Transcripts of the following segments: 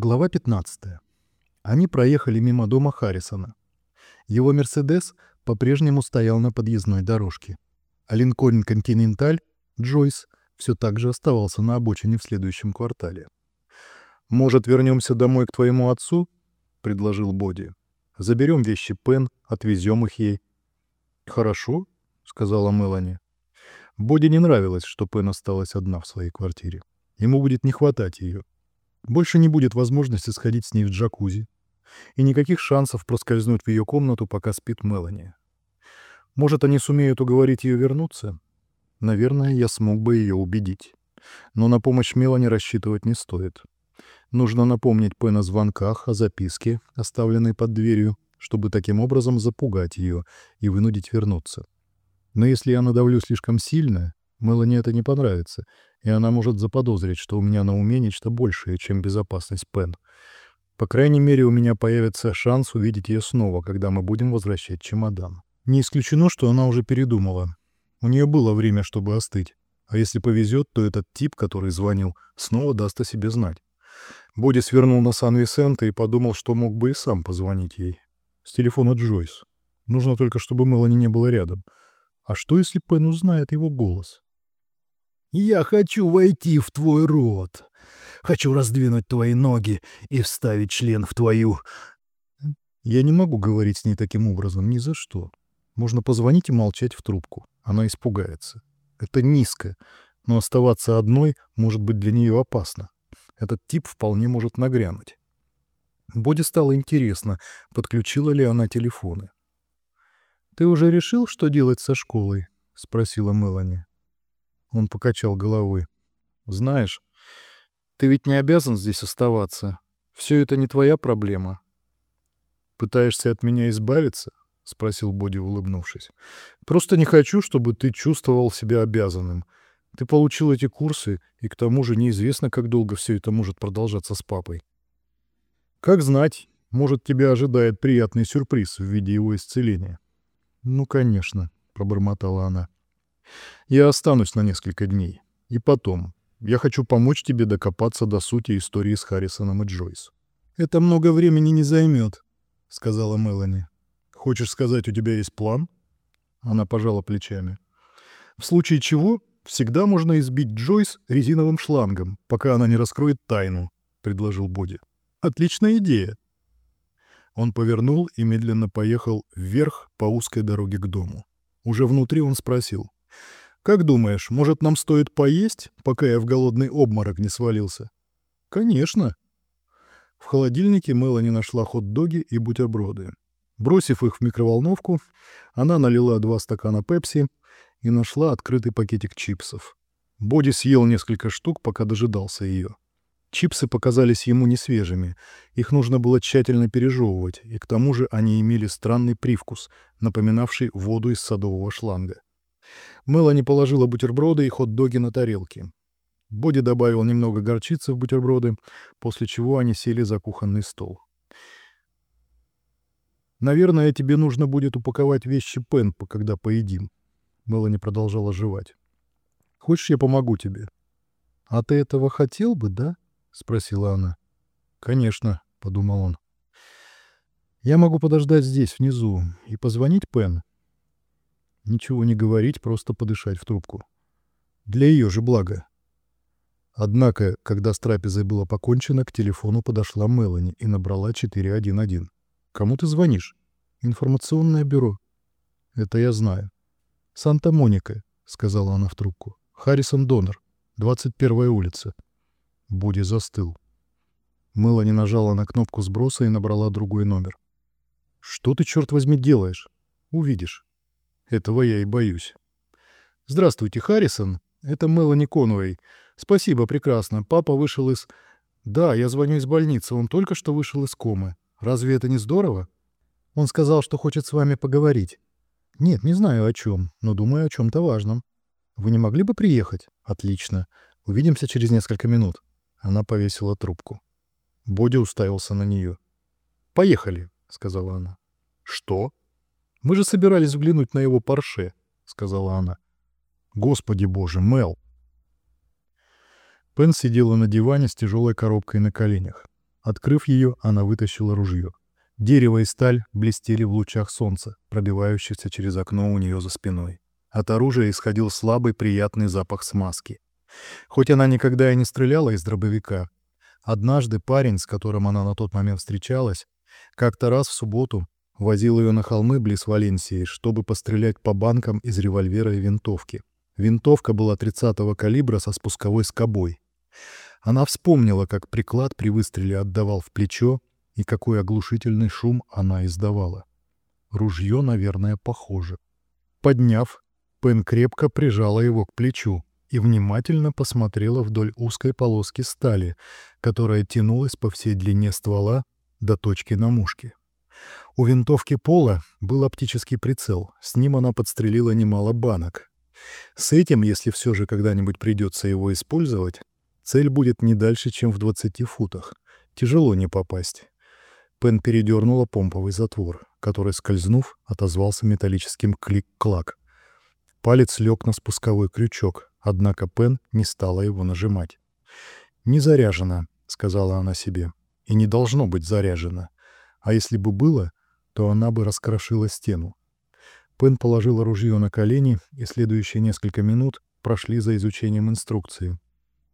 Глава 15. Они проехали мимо дома Харрисона. Его «Мерседес» по-прежнему стоял на подъездной дорожке, а Линкольн Континенталь, Джойс, все так же оставался на обочине в следующем квартале. «Может, вернемся домой к твоему отцу?» — предложил Боди. «Заберем вещи Пен, отвезем их ей». «Хорошо», — сказала Мелани. Боди не нравилось, что Пен осталась одна в своей квартире. Ему будет не хватать ее. Больше не будет возможности сходить с ней в джакузи. И никаких шансов проскользнуть в ее комнату, пока спит Мелани. Может, они сумеют уговорить ее вернуться? Наверное, я смог бы ее убедить. Но на помощь Мелани рассчитывать не стоит. Нужно напомнить Пен о звонках, о записке, оставленной под дверью, чтобы таким образом запугать ее и вынудить вернуться. Но если я надавлю слишком сильно, Мелани это не понравится, и она может заподозрить, что у меня на уме нечто большее, чем безопасность Пен. По крайней мере, у меня появится шанс увидеть ее снова, когда мы будем возвращать чемодан. Не исключено, что она уже передумала. У нее было время, чтобы остыть. А если повезет, то этот тип, который звонил, снова даст о себе знать. Боди свернул на Сан-Висента и подумал, что мог бы и сам позвонить ей. С телефона Джойс. Нужно только, чтобы Мелани не было рядом. А что, если Пен узнает его голос? «Я хочу войти в твой рот. Хочу раздвинуть твои ноги и вставить член в твою...» Я не могу говорить с ней таким образом ни за что. Можно позвонить и молчать в трубку. Она испугается. Это низко, но оставаться одной может быть для нее опасно. Этот тип вполне может нагрянуть. Боди стало интересно, подключила ли она телефоны. «Ты уже решил, что делать со школой?» — спросила Мелани. Он покачал головой. «Знаешь, ты ведь не обязан здесь оставаться. Все это не твоя проблема». «Пытаешься от меня избавиться?» — спросил Боди, улыбнувшись. «Просто не хочу, чтобы ты чувствовал себя обязанным. Ты получил эти курсы, и к тому же неизвестно, как долго все это может продолжаться с папой. Как знать, может, тебя ожидает приятный сюрприз в виде его исцеления». «Ну, конечно», — пробормотала она. Я останусь на несколько дней. И потом. Я хочу помочь тебе докопаться до сути истории с Харрисоном и Джойс. «Это много времени не займет», — сказала Мелани. «Хочешь сказать, у тебя есть план?» Она пожала плечами. «В случае чего всегда можно избить Джойс резиновым шлангом, пока она не раскроет тайну», — предложил Боди. «Отличная идея». Он повернул и медленно поехал вверх по узкой дороге к дому. Уже внутри он спросил. «Как думаешь, может, нам стоит поесть, пока я в голодный обморок не свалился?» «Конечно». В холодильнике Мелани нашла хот-доги и бутерброды. Бросив их в микроволновку, она налила два стакана пепси и нашла открытый пакетик чипсов. Боди съел несколько штук, пока дожидался ее. Чипсы показались ему несвежими, их нужно было тщательно пережевывать, и к тому же они имели странный привкус, напоминавший воду из садового шланга. Мелани положила бутерброды и хот-доги на тарелки. Боди добавил немного горчицы в бутерброды, после чего они сели за кухонный стол. «Наверное, тебе нужно будет упаковать вещи Пен, когда поедим». Мелани продолжала жевать. «Хочешь, я помогу тебе?» «А ты этого хотел бы, да?» — спросила она. «Конечно», — подумал он. «Я могу подождать здесь, внизу, и позвонить Пен, Ничего не говорить, просто подышать в трубку. Для ее же блага. Однако, когда с трапезой было покончено, к телефону подошла Мелани и набрала 411. «Кому ты звонишь?» «Информационное бюро». «Это я знаю». «Санта-Моника», — сказала она в трубку. «Харрисон Донор, 21-я улица». Буди застыл. Мелани нажала на кнопку сброса и набрала другой номер. «Что ты, черт возьми, делаешь?» «Увидишь». Этого я и боюсь. «Здравствуйте, Харрисон. Это Мелани Конуэй. Спасибо, прекрасно. Папа вышел из...» «Да, я звоню из больницы. Он только что вышел из комы. Разве это не здорово?» «Он сказал, что хочет с вами поговорить». «Нет, не знаю о чем, но думаю о чем-то важном. Вы не могли бы приехать?» «Отлично. Увидимся через несколько минут». Она повесила трубку. Боди уставился на нее. «Поехали», — сказала она. «Что?» Мы же собирались взглянуть на его парше», — сказала она. «Господи боже, Мел!» Пен сидела на диване с тяжелой коробкой на коленях. Открыв ее, она вытащила ружье. Дерево и сталь блестели в лучах солнца, пробивающихся через окно у нее за спиной. От оружия исходил слабый приятный запах смазки. Хоть она никогда и не стреляла из дробовика, однажды парень, с которым она на тот момент встречалась, как-то раз в субботу возил ее на холмы близ Валенсии, чтобы пострелять по банкам из револьвера и винтовки. Винтовка была 30-го калибра со спусковой скобой. Она вспомнила, как приклад при выстреле отдавал в плечо и какой оглушительный шум она издавала. Ружье, наверное, похоже. Подняв, Пен крепко прижала его к плечу и внимательно посмотрела вдоль узкой полоски стали, которая тянулась по всей длине ствола до точки на мушке. У винтовки Пола был оптический прицел, с ним она подстрелила немало банок. С этим, если все же когда-нибудь придется его использовать, цель будет не дальше, чем в 20 футах. Тяжело не попасть. Пен передернула помповый затвор, который, скользнув, отозвался металлическим клик-клак. Палец лег на спусковой крючок, однако Пен не стала его нажимать. «Не заряжено», — сказала она себе, — «и не должно быть заряжено. А если бы было, то она бы раскрошила стену. Пен положила ружье на колени, и следующие несколько минут прошли за изучением инструкции.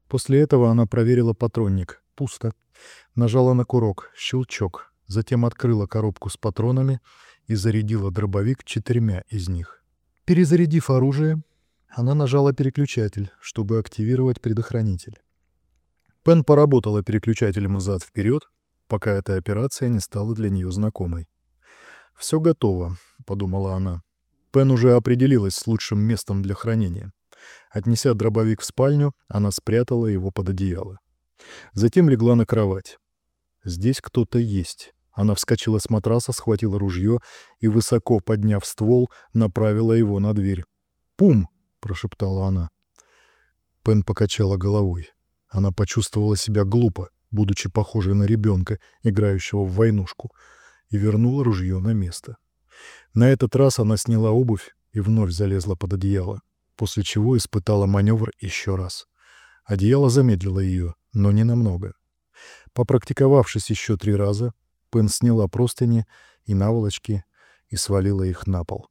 После этого она проверила патронник. Пусто. Нажала на курок. Щелчок. Затем открыла коробку с патронами и зарядила дробовик четырьмя из них. Перезарядив оружие, она нажала переключатель, чтобы активировать предохранитель. Пен поработала переключателем взад-вперед, пока эта операция не стала для нее знакомой. «Все готово», — подумала она. Пен уже определилась с лучшим местом для хранения. Отнеся дробовик в спальню, она спрятала его под одеяло. Затем легла на кровать. Здесь кто-то есть. Она вскочила с матраса, схватила ружье и, высоко подняв ствол, направила его на дверь. «Пум!» — прошептала она. Пен покачала головой. Она почувствовала себя глупо, будучи похожей на ребенка, играющего в войнушку — и вернула ружье на место. На этот раз она сняла обувь и вновь залезла под одеяло, после чего испытала маневр еще раз. Одеяло замедлило ее, но не намного. Попрактиковавшись еще три раза, Пен сняла простыни и наволочки и свалила их на пол.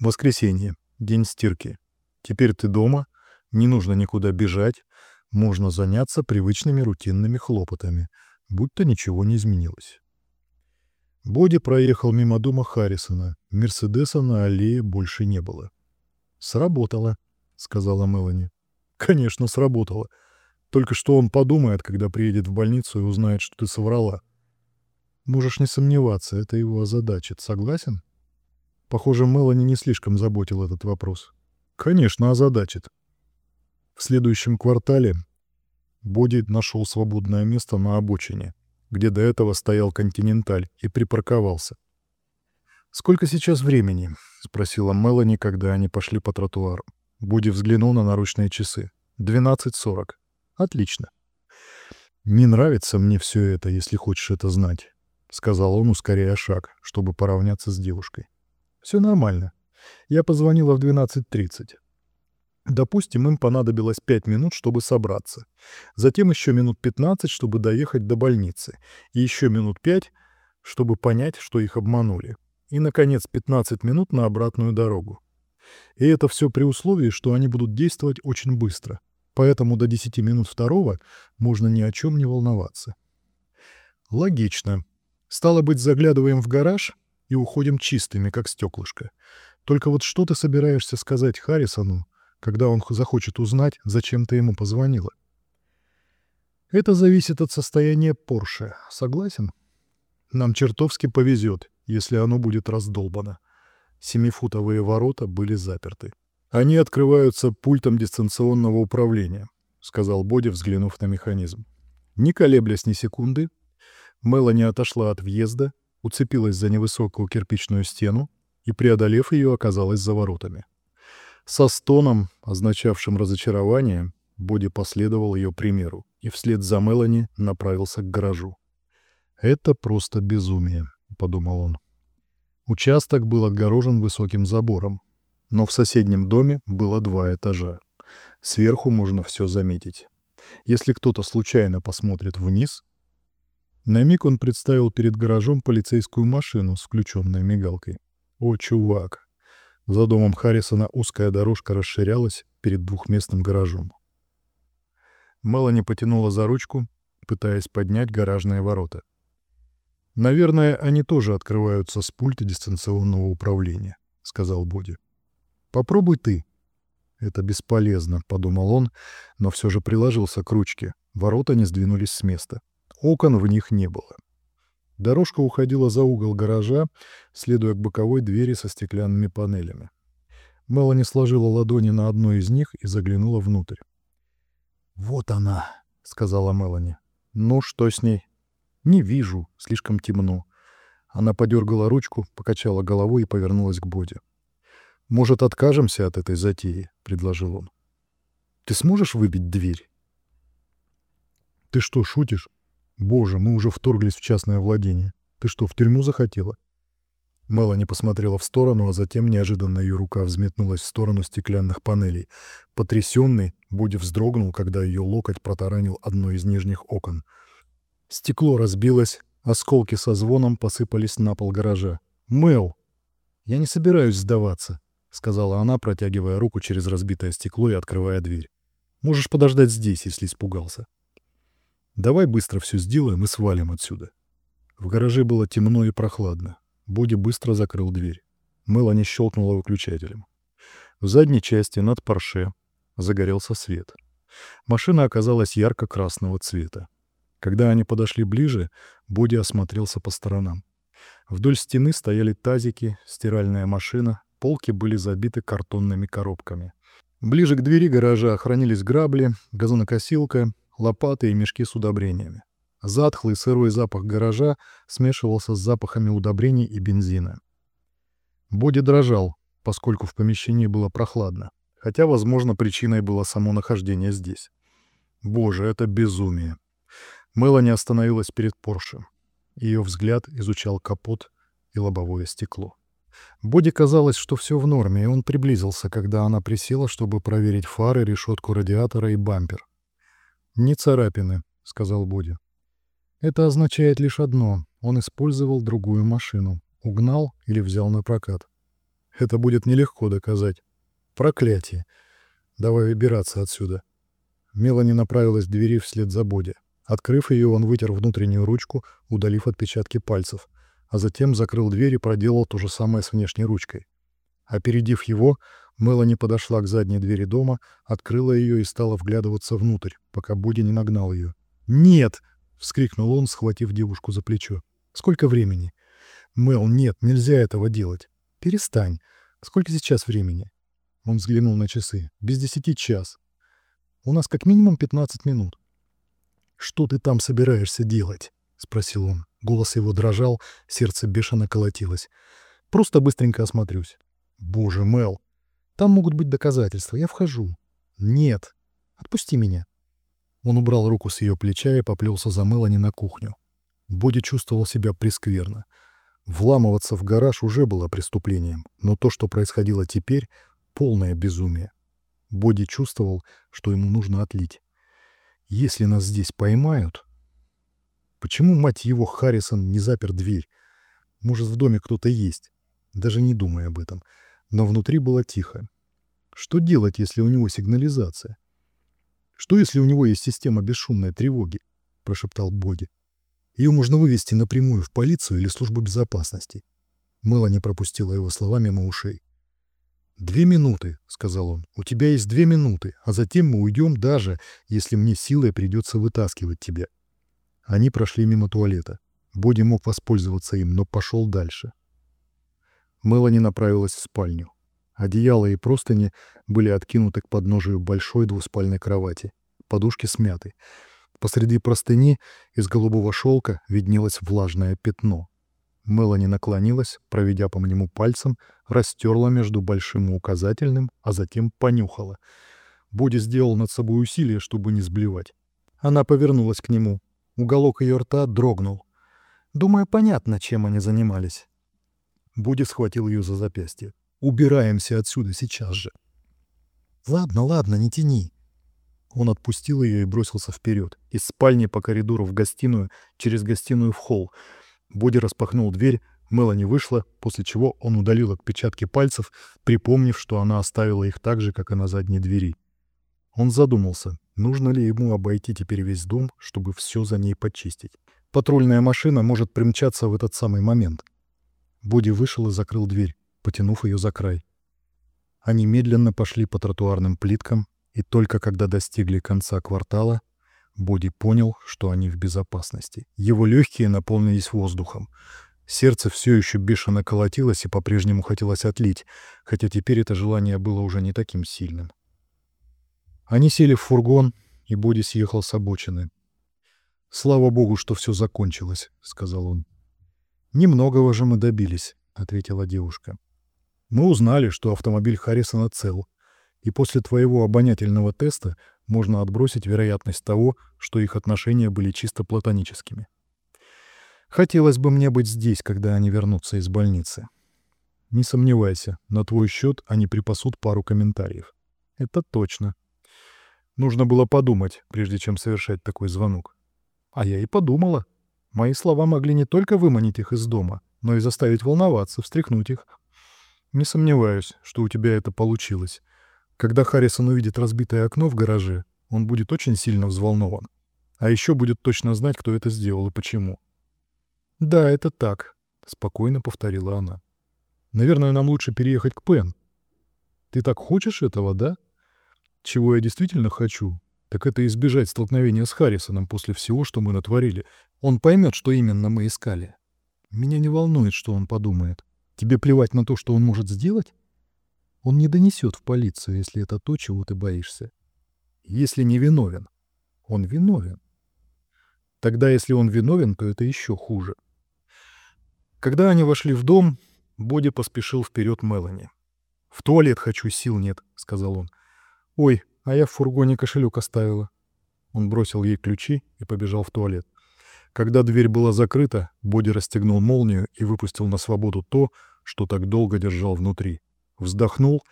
Воскресенье. День стирки. Теперь ты дома, не нужно никуда бежать, можно заняться привычными рутинными хлопотами, будто ничего не изменилось. Боди проехал мимо дома Харрисона. Мерседеса на аллее больше не было. «Сработало», — сказала Мелани. «Конечно, сработало. Только что он подумает, когда приедет в больницу и узнает, что ты соврала. Можешь не сомневаться, это его озадачит. Согласен?» Похоже, Мелани не слишком заботил этот вопрос. «Конечно, озадачит». В следующем квартале Боди нашел свободное место на обочине — где до этого стоял «Континенталь», и припарковался. «Сколько сейчас времени?» — спросила Мелани, когда они пошли по тротуару. Буди взглянул на наручные часы. «Двенадцать сорок. Отлично». «Не нравится мне все это, если хочешь это знать», — сказал он, ускоряя шаг, чтобы поравняться с девушкой. «Все нормально. Я позвонила в двенадцать тридцать. Допустим, им понадобилось 5 минут, чтобы собраться. Затем еще минут 15, чтобы доехать до больницы. И еще минут 5, чтобы понять, что их обманули. И, наконец, 15 минут на обратную дорогу. И это все при условии, что они будут действовать очень быстро. Поэтому до 10 минут второго можно ни о чем не волноваться. Логично. Стало быть, заглядываем в гараж и уходим чистыми, как стеклышко. Только вот что ты собираешься сказать Харрисону, когда он захочет узнать, зачем ты ему позвонила. Это зависит от состояния Порше. Согласен? Нам чертовски повезет, если оно будет раздолбано. Семифутовые ворота были заперты. Они открываются пультом дистанционного управления, сказал Боди, взглянув на механизм. Не колеблясь ни секунды, Мелани отошла от въезда, уцепилась за невысокую кирпичную стену и, преодолев ее, оказалась за воротами. Со стоном, означавшим разочарование, Боди последовал ее примеру и вслед за Мелани направился к гаражу. «Это просто безумие», — подумал он. Участок был отгорожен высоким забором, но в соседнем доме было два этажа. Сверху можно все заметить. Если кто-то случайно посмотрит вниз, На миг он представил перед гаражом полицейскую машину с включенной мигалкой. О, чувак! За домом Харрисона узкая дорожка расширялась перед двухместным гаражом. Мелани потянула за ручку, пытаясь поднять гаражные ворота. «Наверное, они тоже открываются с пульта дистанционного управления», — сказал Боди. «Попробуй ты». «Это бесполезно», — подумал он, но все же приложился к ручке. Ворота не сдвинулись с места. Окон в них не было. Дорожка уходила за угол гаража, следуя к боковой двери со стеклянными панелями. Мелани сложила ладони на одной из них и заглянула внутрь. «Вот она», — сказала Мелани. «Ну, что с ней?» «Не вижу, слишком темно». Она подергала ручку, покачала головой и повернулась к Боди. «Может, откажемся от этой затеи?» — предложил он. «Ты сможешь выбить дверь?» «Ты что, шутишь? Боже, мы уже вторглись в частное владение. Ты что, в тюрьму захотела?» Мелани посмотрела в сторону, а затем неожиданно ее рука взметнулась в сторону стеклянных панелей. Потрясенный, Буди вздрогнул, когда ее локоть протаранил одно из нижних окон. Стекло разбилось, осколки со звоном посыпались на пол гаража. «Мел!» «Я не собираюсь сдаваться», — сказала она, протягивая руку через разбитое стекло и открывая дверь. «Можешь подождать здесь, если испугался». «Давай быстро все сделаем и свалим отсюда». В гараже было темно и прохладно. Боди быстро закрыл дверь. Мелани щелкнула выключателем. В задней части над Порше загорелся свет. Машина оказалась ярко-красного цвета. Когда они подошли ближе, Боди осмотрелся по сторонам. Вдоль стены стояли тазики, стиральная машина, полки были забиты картонными коробками. Ближе к двери гаража хранились грабли, газонокосилка, лопаты и мешки с удобрениями. Затхлый сырой запах гаража смешивался с запахами удобрений и бензина. Боди дрожал, поскольку в помещении было прохладно, хотя, возможно, причиной было само нахождение здесь. Боже, это безумие. Мелани остановилась перед Порше. Ее взгляд изучал капот и лобовое стекло. Боди казалось, что все в норме, и он приблизился, когда она присела, чтобы проверить фары, решетку радиатора и бампер. «Не царапины», — сказал Боди. Это означает лишь одно — он использовал другую машину, угнал или взял на прокат. Это будет нелегко доказать. Проклятие. Давай выбираться отсюда. Мелани направилась к двери вслед за Боди. Открыв ее, он вытер внутреннюю ручку, удалив отпечатки пальцев, а затем закрыл дверь и проделал то же самое с внешней ручкой. Опередив его, Мелани подошла к задней двери дома, открыла ее и стала вглядываться внутрь, пока Боди не нагнал ее. «Нет!» — вскрикнул он, схватив девушку за плечо. «Сколько времени?» «Мел, нет, нельзя этого делать. Перестань. Сколько сейчас времени?» Он взглянул на часы. «Без десяти час. У нас как минимум пятнадцать минут». «Что ты там собираешься делать?» — спросил он. Голос его дрожал, сердце бешено колотилось. «Просто быстренько осмотрюсь». «Боже, Мел, там могут быть доказательства. Я вхожу». «Нет. Отпусти меня». Он убрал руку с ее плеча и поплелся за Мелани на кухню. Боди чувствовал себя прескверно. Вламываться в гараж уже было преступлением, но то, что происходило теперь, — полное безумие. Боди чувствовал, что ему нужно отлить. Если нас здесь поймают... Почему, мать его, Харрисон не запер дверь? Может, в доме кто-то есть? Даже не думая об этом. Но внутри было тихо. Что делать, если у него сигнализация? «Что, если у него есть система бесшумной тревоги?» — прошептал Боги. «Ее можно вывести напрямую в полицию или службу безопасности». Мелани пропустила его слова мимо ушей. «Две минуты», — сказал он. «У тебя есть две минуты, а затем мы уйдем даже, если мне силой придется вытаскивать тебя». Они прошли мимо туалета. Боди мог воспользоваться им, но пошел дальше. Мелани направилась в спальню. Одеяло и простыни были откинуты к подножию большой двуспальной кровати. Подушки смяты. Посреди простыни из голубого шелка виднелось влажное пятно. Мелани наклонилась, проведя по нему пальцем, растерла между большим и указательным, а затем понюхала. Боди сделал над собой усилие, чтобы не сблевать. Она повернулась к нему. Уголок ее рта дрогнул. Думаю, понятно, чем они занимались. Буди схватил ее за запястье. Убираемся отсюда сейчас же. Ладно, ладно, не тяни. Он отпустил ее и бросился вперед. Из спальни по коридору в гостиную, через гостиную в холл. Боди распахнул дверь, Мелани вышла, после чего он удалил отпечатки пальцев, припомнив, что она оставила их так же, как и на задней двери. Он задумался, нужно ли ему обойти теперь весь дом, чтобы все за ней почистить. Патрульная машина может примчаться в этот самый момент. Боди вышел и закрыл дверь, потянув ее за край. Они медленно пошли по тротуарным плиткам, и только когда достигли конца квартала, Боди понял, что они в безопасности. Его легкие наполнились воздухом. Сердце все еще бешено колотилось и по-прежнему хотелось отлить, хотя теперь это желание было уже не таким сильным. Они сели в фургон, и Боди съехал с обочины. «Слава богу, что все закончилось», — сказал он. «Немногого же мы добились», — ответила девушка. «Мы узнали, что автомобиль Харрисона цел, и после твоего обонятельного теста можно отбросить вероятность того, что их отношения были чисто платоническими. Хотелось бы мне быть здесь, когда они вернутся из больницы. Не сомневайся, на твой счет они припасут пару комментариев. Это точно. Нужно было подумать, прежде чем совершать такой звонок. А я и подумала. Мои слова могли не только выманить их из дома, но и заставить волноваться, встряхнуть их. Не сомневаюсь, что у тебя это получилось. Когда Харрисон увидит разбитое окно в гараже, он будет очень сильно взволнован. А еще будет точно знать, кто это сделал и почему. «Да, это так», — спокойно повторила она. «Наверное, нам лучше переехать к Пен. Ты так хочешь этого, да? Чего я действительно хочу, так это избежать столкновения с Харрисоном после всего, что мы натворили. Он поймет, что именно мы искали. Меня не волнует, что он подумает. Тебе плевать на то, что он может сделать? Он не донесет в полицию, если это то, чего ты боишься. Если не виновен. Он виновен. Тогда, если он виновен, то это еще хуже. Когда они вошли в дом, Боди поспешил вперед Мелани. «В туалет хочу, сил нет», — сказал он. «Ой, а я в фургоне кошелек оставила». Он бросил ей ключи и побежал в туалет. Когда дверь была закрыта, Боди расстегнул молнию и выпустил на свободу то, что так долго держал внутри. Вздохнул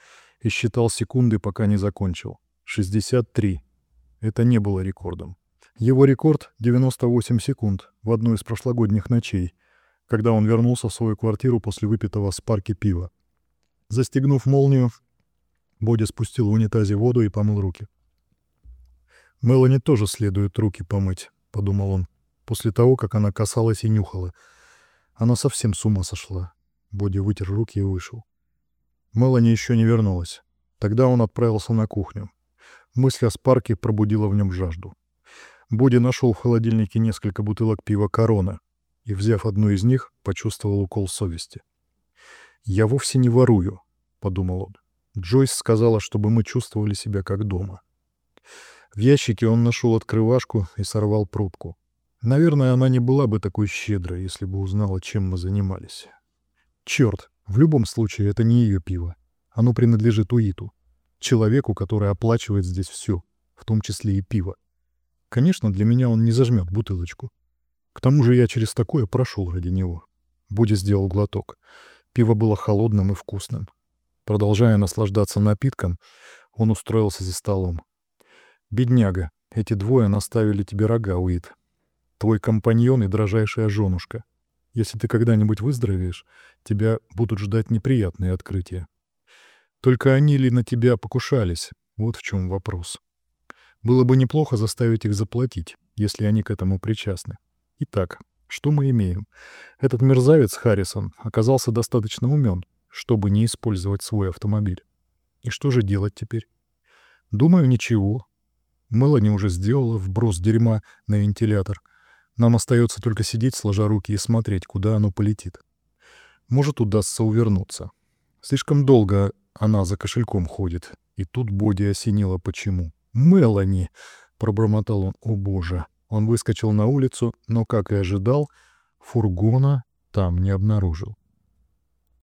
и считал секунды, пока не закончил. 63. Это не было рекордом. Его рекорд — 98 секунд в одну из прошлогодних ночей — когда он вернулся в свою квартиру после выпитого с парки пива. Застегнув молнию, Бодя спустил в унитазе воду и помыл руки. «Мелани тоже следует руки помыть», — подумал он, после того, как она касалась и нюхала. Она совсем с ума сошла. Боди вытер руки и вышел. Мелани еще не вернулась. Тогда он отправился на кухню. Мысль о Спарке пробудила в нем жажду. Боди нашел в холодильнике несколько бутылок пива «Корона», и, взяв одну из них, почувствовал укол совести. «Я вовсе не ворую», — подумал он. Джойс сказала, чтобы мы чувствовали себя как дома. В ящике он нашел открывашку и сорвал пробку. Наверное, она не была бы такой щедрой, если бы узнала, чем мы занимались. Черт, в любом случае, это не ее пиво. Оно принадлежит Уиту, человеку, который оплачивает здесь все, в том числе и пиво. Конечно, для меня он не зажмет бутылочку. К тому же я через такое прошел ради него. Буди сделал глоток. Пиво было холодным и вкусным. Продолжая наслаждаться напитком, он устроился за столом. «Бедняга, эти двое наставили тебе рога, Уит. Твой компаньон и дрожайшая женушка. Если ты когда-нибудь выздоровеешь, тебя будут ждать неприятные открытия. Только они ли на тебя покушались? Вот в чем вопрос. Было бы неплохо заставить их заплатить, если они к этому причастны. Итак, что мы имеем? Этот мерзавец Харрисон оказался достаточно умен, чтобы не использовать свой автомобиль. И что же делать теперь? Думаю, ничего. Мелани уже сделала вброс дерьма на вентилятор. Нам остается только сидеть, сложа руки, и смотреть, куда оно полетит. Может, удастся увернуться. Слишком долго она за кошельком ходит. И тут Боди осенило почему. «Мелани!» — пробормотал он. «О, боже!» Он выскочил на улицу, но, как и ожидал, фургона там не обнаружил.